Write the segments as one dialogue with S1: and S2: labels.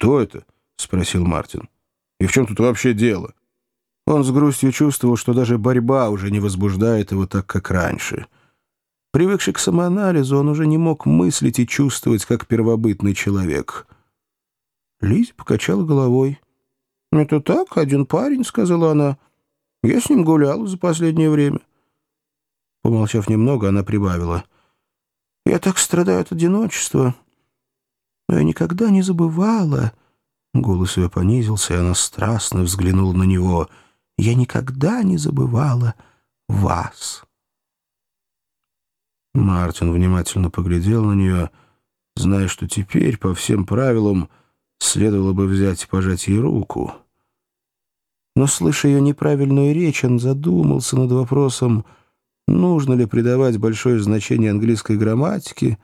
S1: «Кто это?» — спросил Мартин. «И в чем тут вообще дело?» Он с грустью чувствовал, что даже борьба уже не возбуждает его так, как раньше. Привыкший к самоанализу, он уже не мог мыслить и чувствовать, как первобытный человек. Лиза покачала головой. «Это так, один парень», — сказала она. «Я с ним гуляла за последнее время». Помолчав немного, она прибавила. «Я так страдаю от одиночества, но я никогда не забывала...» Голос ее понизился, и она страстно взглянула на него. «Я никогда не забывала вас». Мартин внимательно поглядел на нее, зная, что теперь, по всем правилам, следовало бы взять и пожать ей руку. Но, слыша ее неправильную речь, он задумался над вопросом, нужно ли придавать большое значение английской грамматике,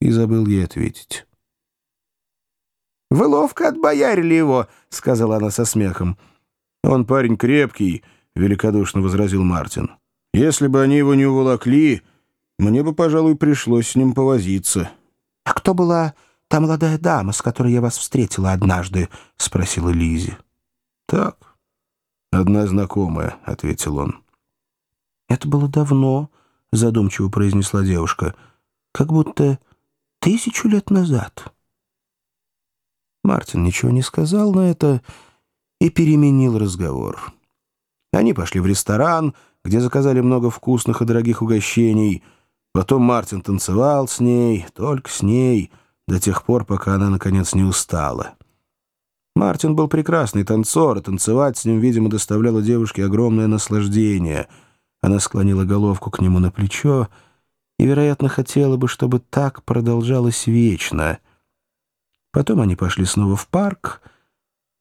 S1: и забыл ей ответить.
S2: «Вы ловко отбоярили его», — сказала она со смехом.
S1: «Он парень крепкий», — великодушно возразил Мартин. «Если бы они его не уволокли, мне бы, пожалуй, пришлось с ним повозиться».
S2: «А кто была та молодая дама, с которой я вас встретила однажды?» — спросила Лизи.
S1: «Так, одна знакомая», — ответил он.
S2: «Это было давно», — задумчиво произнесла девушка, — «как будто тысячу лет назад».
S1: Мартин ничего не сказал на это и переменил разговор. Они пошли в ресторан, где заказали много вкусных и дорогих угощений. Потом Мартин танцевал с ней, только с ней, до тех пор, пока она, наконец, не устала. Мартин был прекрасный танцор, и танцевать с ним, видимо, доставляло девушке огромное наслаждение. Она склонила головку к нему на плечо и, вероятно, хотела бы, чтобы так продолжалось вечно — Потом они пошли снова в парк,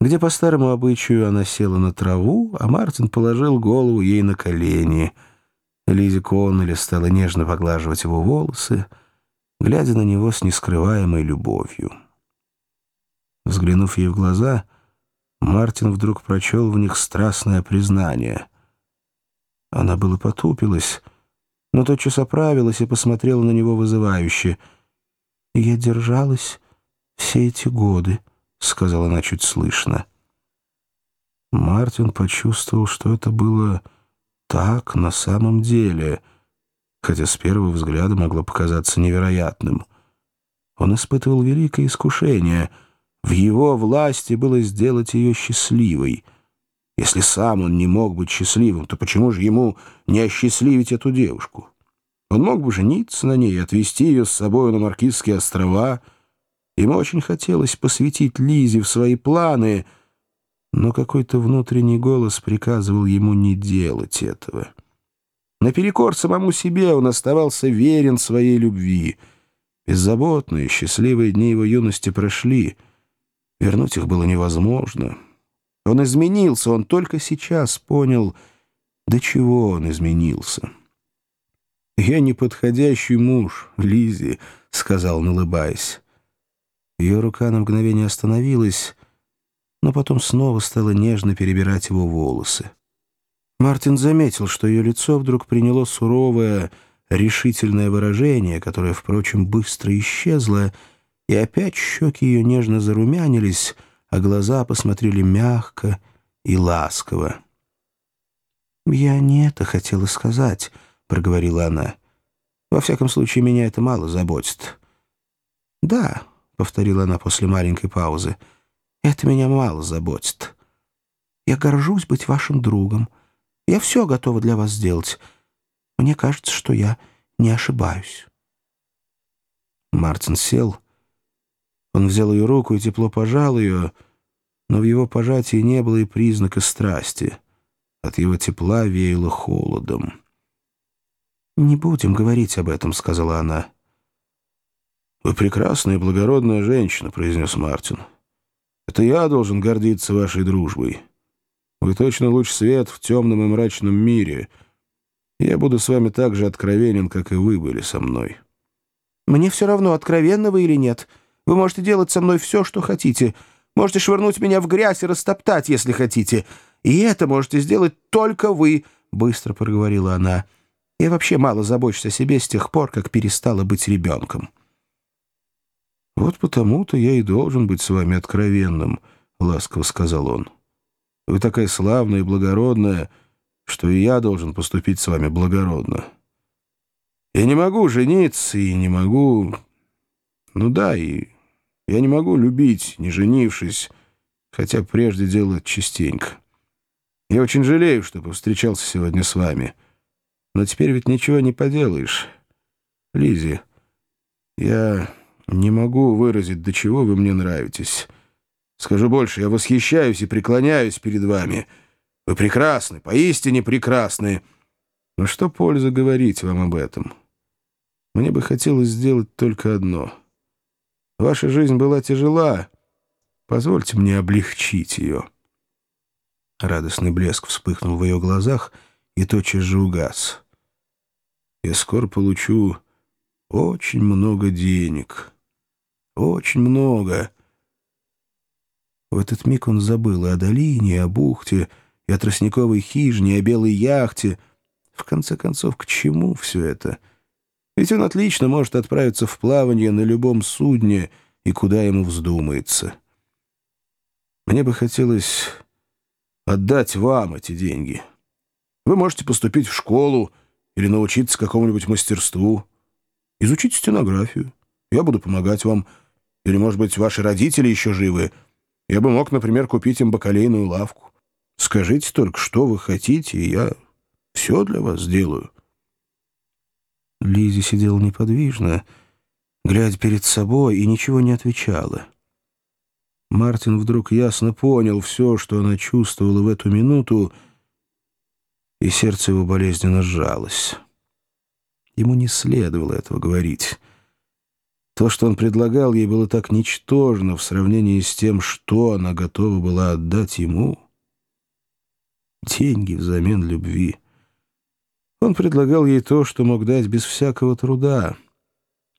S1: где по старому обычаю она села на траву, а Мартин положил голову ей на колени. Лизи Коннелли стала нежно поглаживать его волосы, глядя на него с нескрываемой любовью. Взглянув ей в глаза, Мартин вдруг прочел в них страстное признание. Она было потупилась, но тотчас оправилась и посмотрела на него вызывающе. «Я держалась все эти годы», — сказала она чуть слышно. Мартин почувствовал, что это было так на самом деле, хотя с первого взгляда могло показаться невероятным. Он испытывал великое искушение. В его власти было сделать ее счастливой. Если сам он не мог быть счастливым, то почему же ему не осчастливить эту девушку? Он мог бы жениться на ней отвезти ее с собой на Маркизские острова — Ему очень хотелось посвятить Лизе в свои планы, но какой-то внутренний голос приказывал ему не делать этого. Наперекор самому себе он оставался верен своей любви. Беззаботные, счастливые дни его юности прошли. Вернуть их было невозможно. Он изменился, он только сейчас понял, до чего он изменился. «Я неподходящий муж, Лизи», — сказал он, улыбаясь. Ее рука на мгновение остановилась, но потом снова стала нежно перебирать его волосы. Мартин заметил, что ее лицо вдруг приняло суровое, решительное выражение, которое, впрочем, быстро исчезло, и опять щеки ее нежно зарумянились, а глаза посмотрели мягко и ласково. «Я не это хотела сказать», — проговорила она. «Во всяком случае, меня это мало заботит». «Да, — повторила она после маленькой паузы. «Это меня мало заботит. Я горжусь быть вашим другом. Я все готова для вас сделать. Мне кажется, что я не ошибаюсь». Мартин сел. Он взял ее руку и тепло пожал ее, но в его пожатии не было и признака страсти. От его тепла веяло холодом. «Не будем говорить об этом», — сказала она. «Вы прекрасная и благородная женщина», — произнес Мартин. «Это я должен гордиться вашей дружбой. Вы точно луч свет в темном и мрачном мире. Я буду с вами так же откровенен, как и вы были со мной».
S2: «Мне все равно, откровенно вы или нет. Вы можете делать со мной все, что хотите. Можете швырнуть меня в грязь и растоптать, если хотите. И это можете сделать только вы», — быстро проговорила она. «Я вообще мало забочусь о себе с тех пор, как перестала быть ребенком».
S1: «Вот потому-то я и должен быть с вами откровенным», — ласково сказал он. «Вы такая славная и благородная, что и я должен поступить с вами благородно. Я не могу жениться и не могу... Ну да, и я не могу любить, не женившись, хотя прежде делал это частенько. Я очень жалею, что повстречался сегодня с вами. Но теперь ведь ничего не поделаешь. Лизи, я не могу выразить, до чего вы мне нравитесь. Скажу больше, я восхищаюсь и преклоняюсь перед вами. Вы прекрасны, поистине прекрасны. Но что польза говорить вам об этом? Мне бы хотелось сделать только одно. Ваша жизнь была тяжела. Позвольте мне облегчить ее». Радостный блеск вспыхнул в ее глазах и тотчас же угас. «Я скоро получу очень много денег. Очень много». В этот миг он забыл и о долине, и о бухте, и о тростниковой хижине, и о белой яхте. В конце концов, к чему все это? Ведь он отлично может отправиться в плавание на любом судне и куда ему вздумается. Мне бы хотелось отдать вам эти деньги. Вы можете поступить в школу или научиться какому-нибудь мастерству. Изучите стенографию. Я буду помогать вам. Или, может быть, ваши родители еще живы. Я бы мог, например, купить им бакалейную лавку. Скажите только, что вы хотите, и я все для вас сделаю. Лизи сидела неподвижно, глядя перед собой, и ничего не отвечала. Мартин вдруг ясно понял все, что она чувствовала в эту минуту, и сердце его болезненно сжалось. Ему не следовало этого говорить. То, что он предлагал ей, было так ничтожно в сравнении с тем, что она готова была отдать ему. Деньги взамен любви. Он предлагал ей то, что мог дать без всякого труда.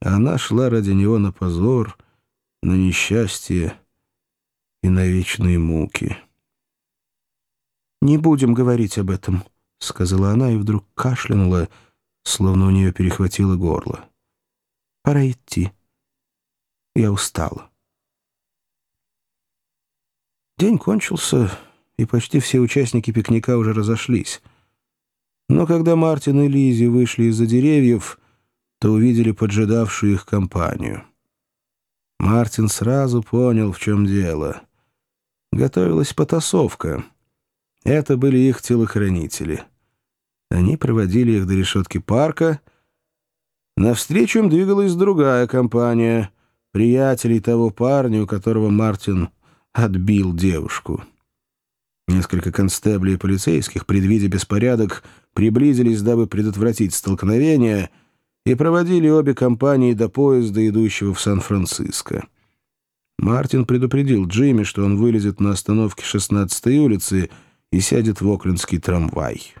S1: Она шла ради него на позор, на несчастье, и на вечные муки. «Не будем говорить об этом», — сказала она и вдруг кашлянула, словно у нее перехватило горло. «Пора идти. Я устала». День кончился, и почти все участники пикника уже разошлись. Но когда Мартин и Лизи вышли из-за деревьев, то увидели поджидавшую их компанию. Мартин сразу понял, в чем дело — готовилась потасовка. Это были их телохранители. Они проводили их до решетки парка. Навстречу им двигалась другая компания, приятелей того парня, у которого Мартин отбил девушку. Несколько констеблей и полицейских, предвидя беспорядок, приблизились, дабы предотвратить столкновение, и проводили обе компании до поезда, идущего в Сан-Франциско. Мартин предупредил Джимми, что он вылезет на остановке 16-й улицы и сядет в оклендский трамвай.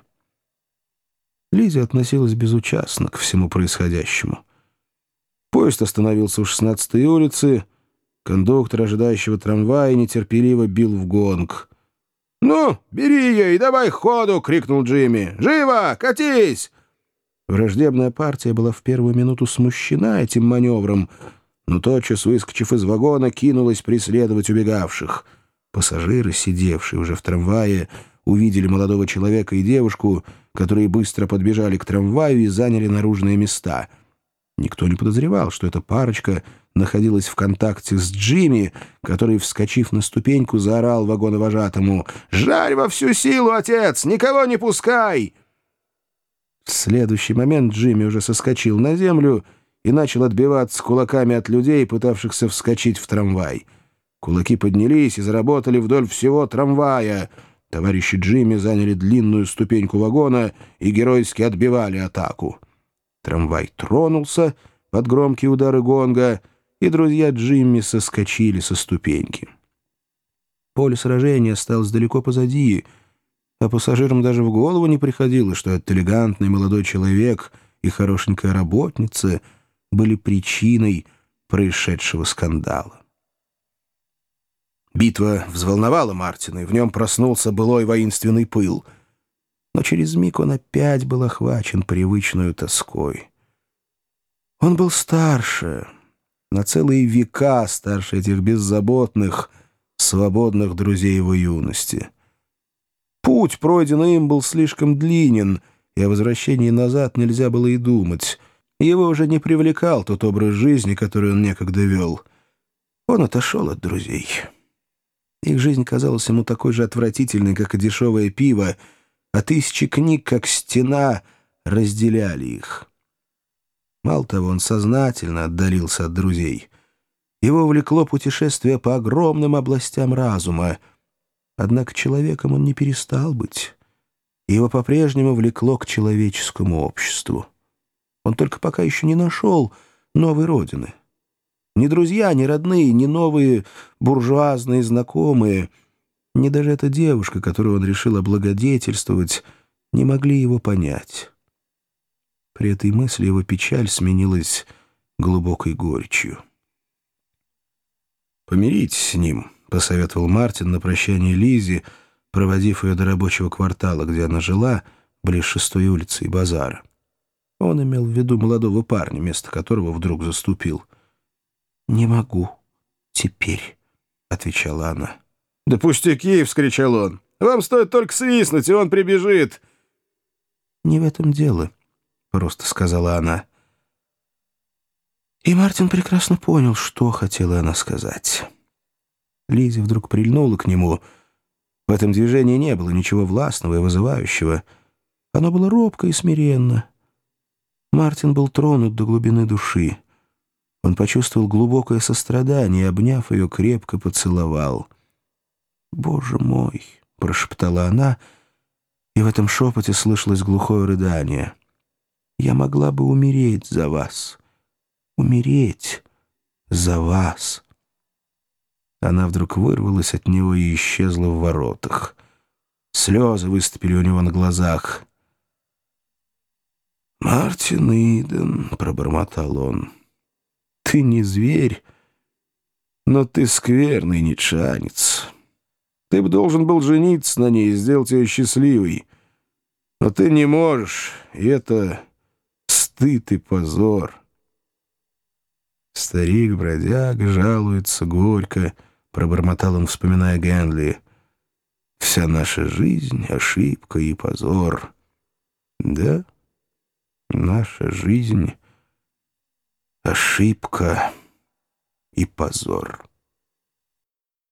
S1: Лизи относилась безучастно к всему происходящему. Поезд остановился у 16-й улицы. Кондуктор ожидающего трамвая нетерпеливо бил в гонг. «Ну, бери ее и давай ходу!» — крикнул Джимми. «Живо! Катись!» Враждебная партия была в первую минуту смущена этим маневром — но тотчас, выскочив из вагона, кинулась преследовать убегавших. Пассажиры, сидевшие уже в трамвае, увидели молодого человека и девушку, которые быстро подбежали к трамваю и заняли наружные места. Никто не подозревал, что эта парочка находилась в контакте с Джимми, который, вскочив на ступеньку, заорал вагоновожатому «Жарь во всю силу, отец! Никого не пускай!» В следующий момент Джимми уже соскочил на землю — и начал отбиваться кулаками от людей, пытавшихся вскочить в трамвай. Кулаки поднялись и заработали вдоль всего трамвая. Товарищи Джимми заняли длинную ступеньку вагона и геройски отбивали атаку. Трамвай тронулся под громкие удары гонга, и друзья Джимми соскочили со ступеньки. Поле сражения осталось далеко позади, а пассажирам даже в голову не приходило, что этот элегантный молодой человек и хорошенькая работница — были причиной происшедшего скандала. Битва взволновала Мартина, и в нем проснулся былой воинственный пыл. Но через миг он опять был охвачен привычной тоской. Он был старше, на целые века старше этих беззаботных, свободных друзей его юности. Путь, пройденный им, был слишком длинен, и о возвращении назад нельзя было и думать. Его уже не привлекал тот образ жизни, который он некогда вел. Он отошел от друзей. Их жизнь казалась ему такой же отвратительной, как и дешевое пиво, а тысячи книг, как стена, разделяли их. Мало того, он сознательно отдалился от друзей. Его влекло путешествие по огромным областям разума. Однако человеком он не перестал быть. Его по-прежнему влекло к человеческому обществу. Он только пока еще не нашел новой родины. Ни друзья, ни родные, ни новые буржуазные знакомые, ни даже эта девушка, которую он решил облагодетельствовать, не могли его понять. При этой мысли его печаль сменилась глубокой горечью. «Помиритесь с ним», — посоветовал Мартин на прощание Лизе, проводив ее до рабочего квартала, где она жила, близ шестой улицы и базара. Он имел в виду молодого парня, место которого вдруг заступил. «Не могу. Теперь», — отвечала она.
S2: «Да пустяки!» — вскричал он. «Вам стоит только свистнуть, и он прибежит!»
S1: «Не в этом дело», — просто сказала она. И Мартин прекрасно понял, что хотела она сказать. Лиза вдруг прильнула к нему. В этом движении не было ничего властного и вызывающего. Оно было робко и смиренно. Мартин был тронут до глубины души. Он почувствовал глубокое сострадание обняв ее, крепко поцеловал. «Боже мой!» — прошептала она, и в этом шепоте слышалось глухое рыдание — я могла бы умереть за вас. Умереть за вас. Она вдруг вырвалась от него и исчезла в воротах. Слезы выступили у него на глазах. «Мартин Иден», — пробормотал он, — «ты не зверь, но ты скверный нечанец. Ты бы должен был жениться на ней и сделать ее счастливой. Но ты не можешь, и это стыд и позор. Старик-бродяга жалуется горько, пробормотал он, вспоминая Генли. Вся наша жизнь — ошибка и позор. Да, наша жизнь — ошибка и позор.